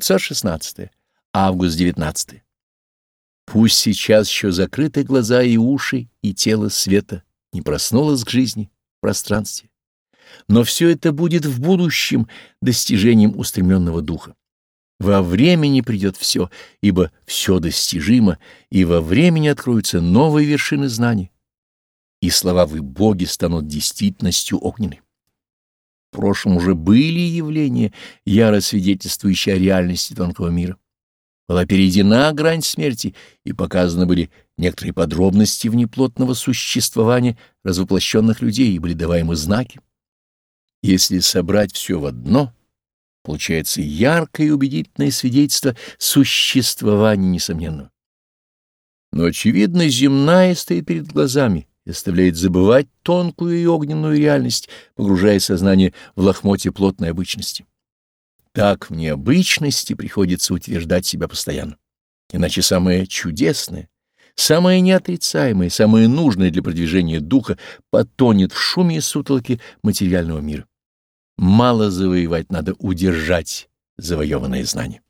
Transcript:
516. Август 19. Пусть сейчас еще закрыты глаза и уши, и тело света не проснулось к жизни в пространстве. Но все это будет в будущем достижением устремленного духа. Во времени придет все, ибо все достижимо, и во времени откроются новые вершины знаний, и слова «вы боги» станут действительностью огненной. В прошлом уже были явления, яро свидетельствующие о реальности тонкого мира. Была перейдена грань смерти, и показаны были некоторые подробности внеплотного существования развоплощенных людей и были даваемы знаки. Если собрать все в одно, получается яркое и убедительное свидетельство существования несомненного. Но, очевидно, земная стоит перед глазами и заставляет забывать тонкую и огненную реальность, погружая сознание в лохмотье плотной обычности. Так в необычности приходится утверждать себя постоянно. Иначе самое чудесное, самое неотрицаемое, самое нужное для продвижения духа потонет в шуме и сутолке материального мира. Мало завоевать, надо удержать завоеванное знание.